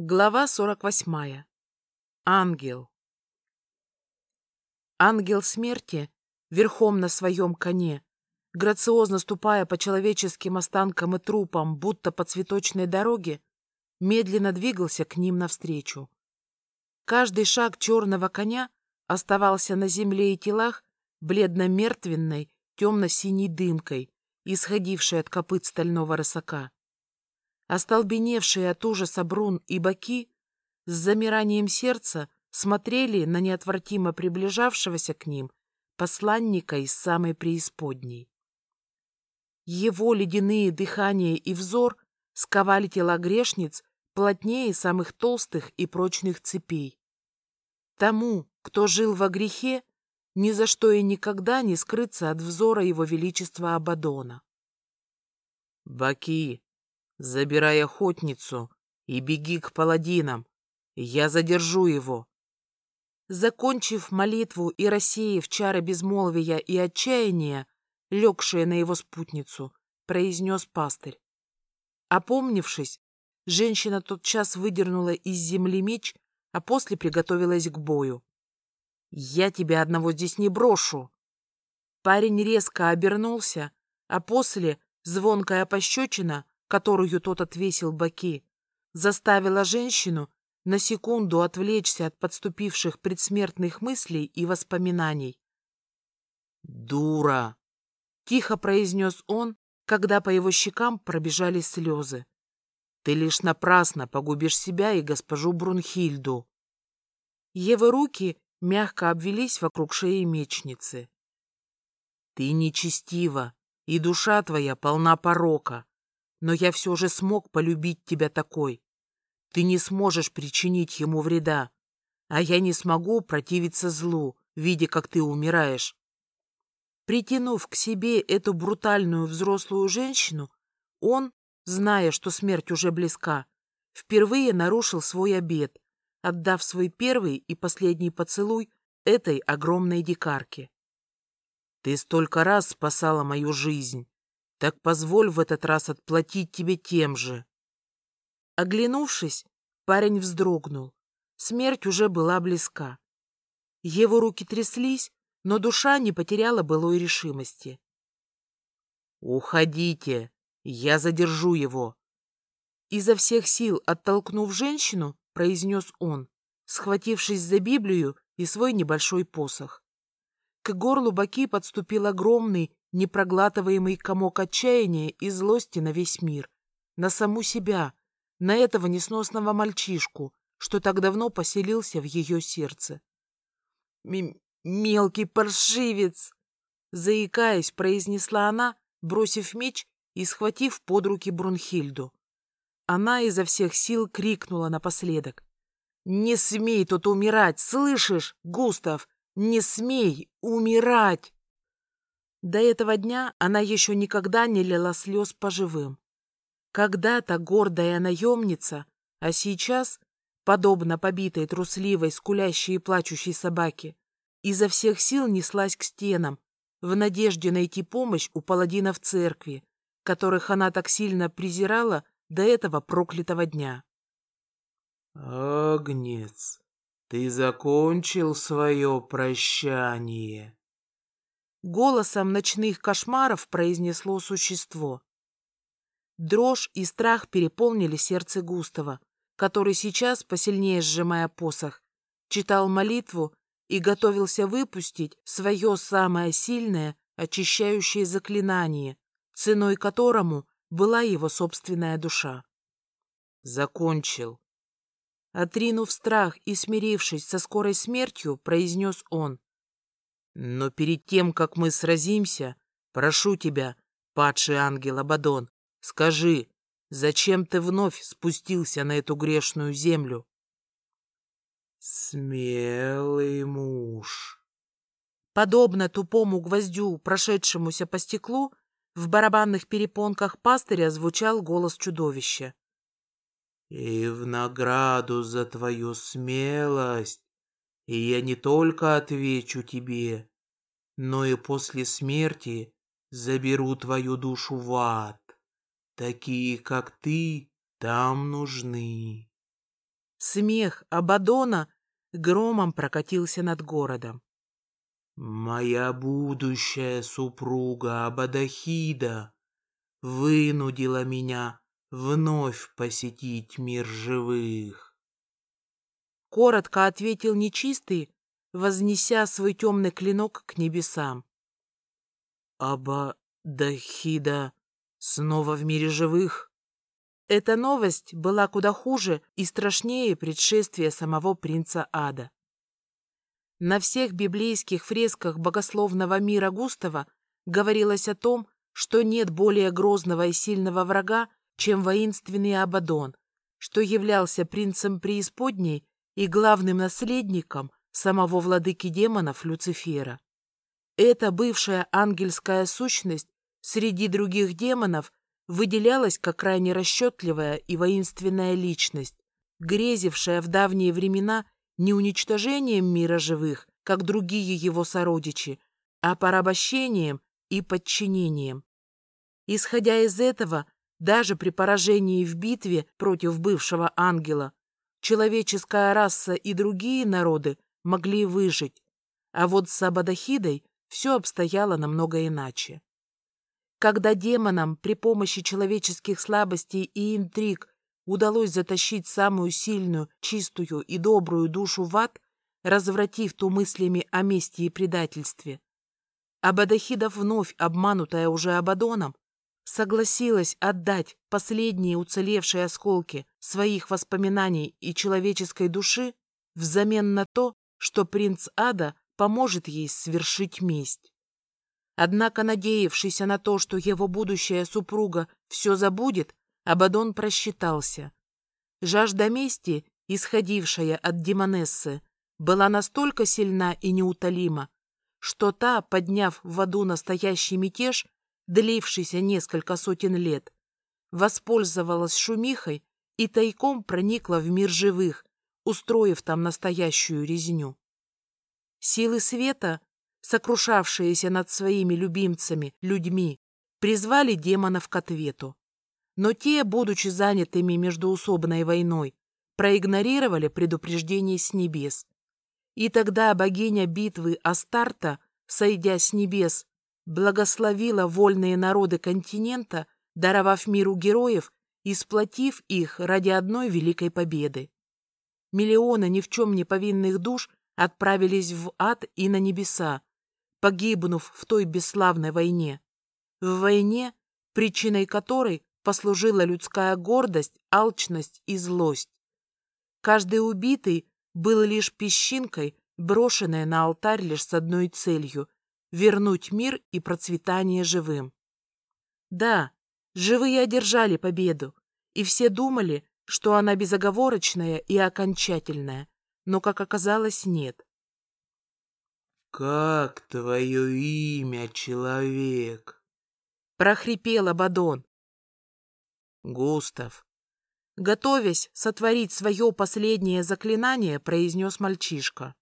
Глава 48. Ангел. Ангел смерти, верхом на своем коне, грациозно ступая по человеческим останкам и трупам, будто по цветочной дороге, медленно двигался к ним навстречу. Каждый шаг черного коня оставался на земле и телах бледно-мертвенной темно-синей дымкой, исходившей от копыт стального рысака. Остолбеневшие от ужаса Брун и Баки с замиранием сердца смотрели на неотвратимо приближавшегося к ним посланника из самой преисподней. Его ледяные дыхание и взор сковали тела грешниц плотнее самых толстых и прочных цепей. Тому, кто жил во грехе, ни за что и никогда не скрыться от взора его величества Абадона. «Баки, Забирай охотницу и беги к паладинам. Я задержу его. Закончив молитву и рассеяв чары безмолвия и отчаяния, легшие на его спутницу, произнес пастырь. Опомнившись, женщина тотчас выдернула из земли меч, а после приготовилась к бою. «Я тебя одного здесь не брошу!» Парень резко обернулся, а после звонкая пощечина которую тот отвесил Баки, заставила женщину на секунду отвлечься от подступивших предсмертных мыслей и воспоминаний. «Дура!» — тихо произнес он, когда по его щекам пробежали слезы. «Ты лишь напрасно погубишь себя и госпожу Брунхильду». Его руки мягко обвелись вокруг шеи мечницы. «Ты нечестива, и душа твоя полна порока но я все же смог полюбить тебя такой. Ты не сможешь причинить ему вреда, а я не смогу противиться злу, видя, как ты умираешь. Притянув к себе эту брутальную взрослую женщину, он, зная, что смерть уже близка, впервые нарушил свой обет, отдав свой первый и последний поцелуй этой огромной дикарке. Ты столько раз спасала мою жизнь, так позволь в этот раз отплатить тебе тем же. Оглянувшись, парень вздрогнул. Смерть уже была близка. Его руки тряслись, но душа не потеряла былой решимости. «Уходите! Я задержу его!» Изо всех сил оттолкнув женщину, произнес он, схватившись за Библию и свой небольшой посох. К горлу Баки подступил огромный, непроглатываемый комок отчаяния и злости на весь мир, на саму себя, на этого несносного мальчишку, что так давно поселился в ее сердце. «Мелкий паршивец!» Заикаясь, произнесла она, бросив меч и схватив под руки Брунхильду. Она изо всех сил крикнула напоследок. «Не смей тут умирать, слышишь, Густав? Не смей умирать!» До этого дня она еще никогда не лила слез по живым. Когда-то гордая наемница, а сейчас, подобно побитой, трусливой, скулящей и плачущей собаке, изо всех сил неслась к стенам, в надежде найти помощь у паладинов церкви, которых она так сильно презирала до этого проклятого дня. «Агнец, ты закончил свое прощание?» Голосом ночных кошмаров произнесло существо. Дрожь и страх переполнили сердце Густава, который сейчас, посильнее сжимая посох, читал молитву и готовился выпустить свое самое сильное очищающее заклинание, ценой которому была его собственная душа. Закончил. Отринув страх и смирившись со скорой смертью, произнес он. Но перед тем, как мы сразимся, прошу тебя, падший ангел Абадон, скажи, зачем ты вновь спустился на эту грешную землю? Смелый муж. Подобно тупому гвоздю, прошедшемуся по стеклу, в барабанных перепонках пастыря звучал голос чудовища. «И в награду за твою смелость и я не только отвечу тебе, но и после смерти заберу твою душу в ад. Такие, как ты, там нужны. Смех Абадона громом прокатился над городом. «Моя будущая супруга Абадахида вынудила меня вновь посетить мир живых». Коротко ответил нечистый, вознеся свой темный клинок к небесам. Абадахида снова в мире живых? Эта новость была куда хуже и страшнее предшествия самого принца Ада. На всех библейских фресках богословного мира Густава говорилось о том, что нет более грозного и сильного врага, чем воинственный Абадон, что являлся принцем преисподней и главным наследником самого владыки демонов Люцифера. Эта бывшая ангельская сущность среди других демонов выделялась как крайне расчетливая и воинственная личность, грезившая в давние времена не уничтожением мира живых, как другие его сородичи, а порабощением и подчинением. Исходя из этого, даже при поражении в битве против бывшего ангела, человеческая раса и другие народы могли выжить, а вот с Абадахидой все обстояло намного иначе. Когда демонам при помощи человеческих слабостей и интриг удалось затащить самую сильную, чистую и добрую душу в ад, развратив ту мыслями о мести и предательстве. Абадахидов, вновь обманутая уже Абадоном, согласилась отдать последние уцелевшие осколки своих воспоминаний и человеческой души взамен на то, что принц Ада поможет ей свершить месть. Однако, надеявшийся на то, что его будущая супруга все забудет, Абадон просчитался. Жажда мести, исходившая от Демонессы, была настолько сильна и неутолима, что та, подняв в аду настоящий мятеж, длившийся несколько сотен лет, воспользовалась шумихой и тайком проникла в мир живых, устроив там настоящую резню. Силы света, сокрушавшиеся над своими любимцами, людьми, призвали демонов к ответу. Но те, будучи занятыми междуусобной войной, проигнорировали предупреждение с небес. И тогда богиня битвы Астарта, сойдя с небес, благословила вольные народы континента, даровав миру героев и сплотив их ради одной великой победы. Миллионы ни в чем не повинных душ отправились в ад и на небеса, погибнув в той бесславной войне. В войне, причиной которой послужила людская гордость, алчность и злость. Каждый убитый был лишь песчинкой, брошенной на алтарь лишь с одной целью — вернуть мир и процветание живым. Да, живые одержали победу, и все думали, что она безоговорочная и окончательная, но, как оказалось, нет. «Как твое имя, человек?» — прохрипел Абадон. Густав. Готовясь сотворить свое последнее заклинание, произнес мальчишка.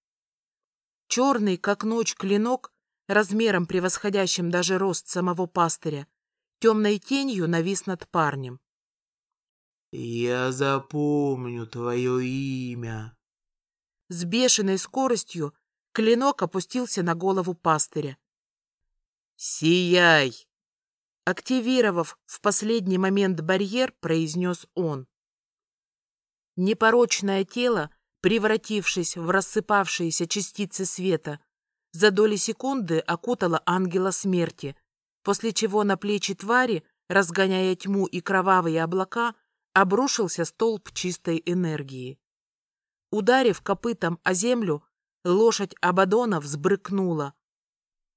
Черный, как ночь, клинок, размером превосходящим даже рост самого пастыря, темной тенью навис над парнем. «Я запомню твое имя». С бешеной скоростью клинок опустился на голову пастыря. «Сияй!» Активировав в последний момент барьер, произнес он. Непорочное тело, превратившись в рассыпавшиеся частицы света, за доли секунды окутало ангела смерти, после чего на плечи твари, разгоняя тьму и кровавые облака, обрушился столб чистой энергии. Ударив копытом о землю, лошадь Абадона взбрыкнула,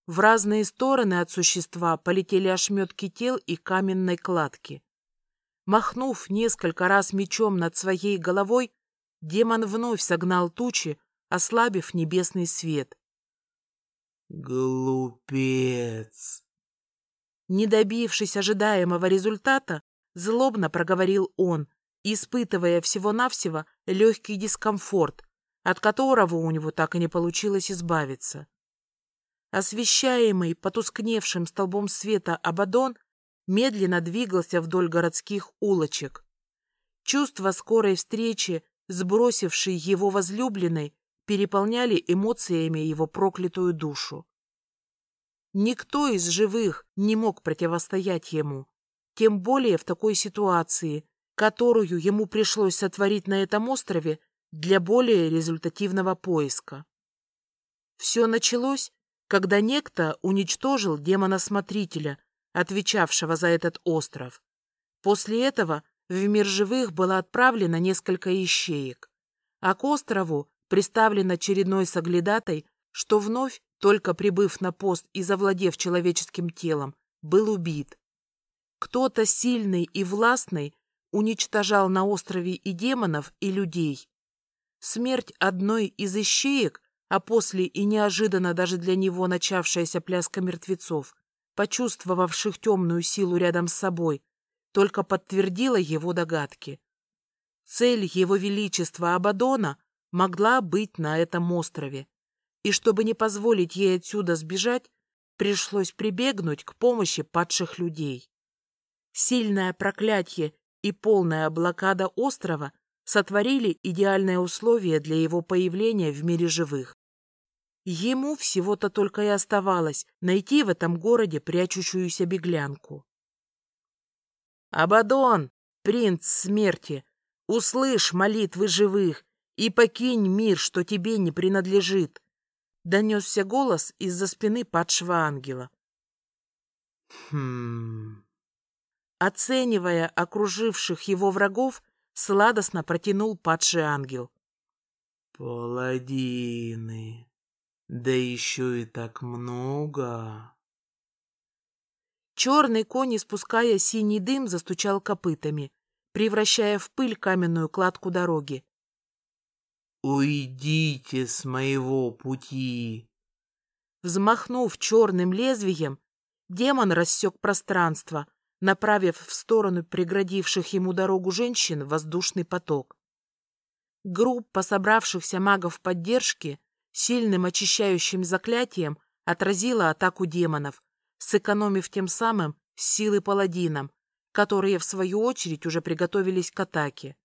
в разные стороны от существа полетели ошметки тел и каменной кладки. Махнув несколько раз мечом над своей головой, демон вновь согнал тучи, ослабив небесный свет. «Глупец!» Не добившись ожидаемого результата, злобно проговорил он, испытывая всего-навсего легкий дискомфорт, от которого у него так и не получилось избавиться. Освещаемый потускневшим столбом света Абадон медленно двигался вдоль городских улочек. Чувство скорой встречи сбросивший его возлюбленной, переполняли эмоциями его проклятую душу. Никто из живых не мог противостоять ему, тем более в такой ситуации, которую ему пришлось сотворить на этом острове для более результативного поиска. Все началось, когда некто уничтожил демона-смотрителя, отвечавшего за этот остров. После этого в мир живых было отправлено несколько ищеек, а к острову приставлен очередной соглядатай, что вновь, только прибыв на пост и завладев человеческим телом, был убит. Кто-то сильный и властный уничтожал на острове и демонов, и людей. Смерть одной из ищеек, а после и неожиданно даже для него начавшаяся пляска мертвецов, почувствовавших темную силу рядом с собой, только подтвердила его догадки. Цель его величества Абадона могла быть на этом острове, и чтобы не позволить ей отсюда сбежать, пришлось прибегнуть к помощи падших людей. Сильное проклятие и полная блокада острова сотворили идеальные условия для его появления в мире живых. Ему всего-то только и оставалось найти в этом городе прячущуюся беглянку. «Абадон, принц смерти, услышь молитвы живых и покинь мир, что тебе не принадлежит!» Донесся голос из-за спины падшего ангела. Хм... Оценивая окруживших его врагов, сладостно протянул падший ангел. «Паладины, да еще и так много!» Черный конь, испуская синий дым, застучал копытами, превращая в пыль каменную кладку дороги. «Уйдите с моего пути!» Взмахнув черным лезвием, демон рассек пространство, направив в сторону преградивших ему дорогу женщин воздушный поток. Группа собравшихся магов поддержки сильным очищающим заклятием отразила атаку демонов, сэкономив тем самым силы паладинам, которые, в свою очередь, уже приготовились к атаке.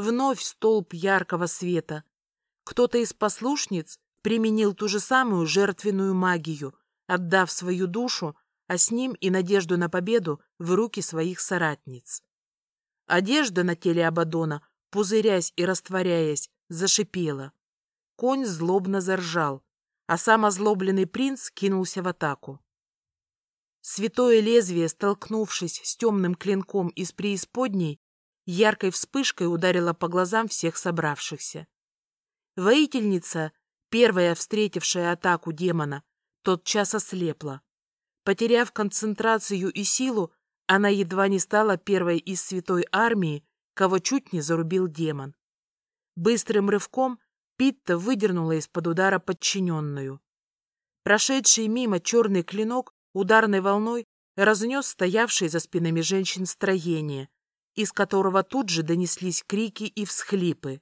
Вновь столб яркого света. Кто-то из послушниц применил ту же самую жертвенную магию, отдав свою душу а с ним и надежду на победу в руки своих соратниц. Одежда на теле Абадона, пузырясь и растворяясь, зашипела. Конь злобно заржал, а сам озлобленный принц кинулся в атаку. Святое лезвие, столкнувшись с темным клинком из преисподней, яркой вспышкой ударило по глазам всех собравшихся. Воительница, первая встретившая атаку демона, тотчас ослепла. Потеряв концентрацию и силу, она едва не стала первой из святой армии, кого чуть не зарубил демон. Быстрым рывком Питта выдернула из-под удара подчиненную. Прошедший мимо черный клинок ударной волной разнес стоявшие за спинами женщин строение, из которого тут же донеслись крики и всхлипы.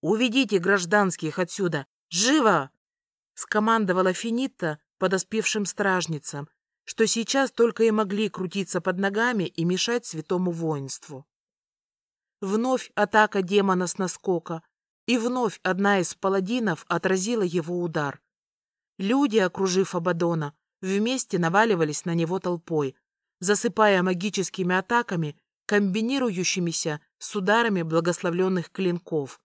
«Уведите гражданских отсюда! Живо!» — скомандовала Финита, подоспевшим стражницам, что сейчас только и могли крутиться под ногами и мешать святому воинству. Вновь атака демона с наскока, и вновь одна из паладинов отразила его удар. Люди, окружив Абадона, вместе наваливались на него толпой, засыпая магическими атаками, комбинирующимися с ударами благословленных клинков.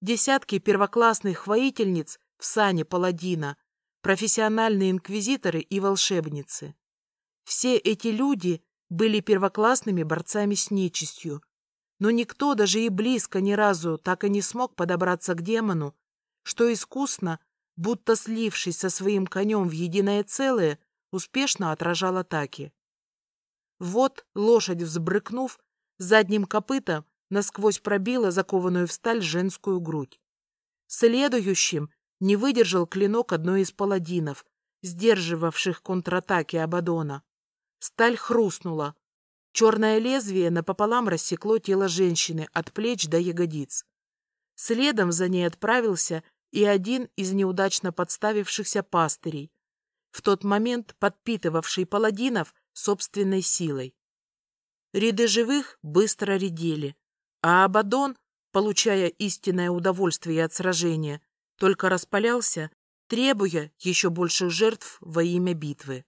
Десятки первоклассных воительниц в сане паладина профессиональные инквизиторы и волшебницы. Все эти люди были первоклассными борцами с нечистью, но никто даже и близко ни разу так и не смог подобраться к демону, что искусно, будто слившись со своим конем в единое целое, успешно отражал атаки. Вот лошадь, взбрыкнув, задним копытом насквозь пробила закованную в сталь женскую грудь. Следующим не выдержал клинок одной из паладинов, сдерживавших контратаки Абадона. Сталь хрустнула. Черное лезвие напополам рассекло тело женщины от плеч до ягодиц. Следом за ней отправился и один из неудачно подставившихся пастырей, в тот момент подпитывавший паладинов собственной силой. Ряды живых быстро редели, а Абадон получая истинное удовольствие от сражения, только распалялся, требуя еще больших жертв во имя битвы.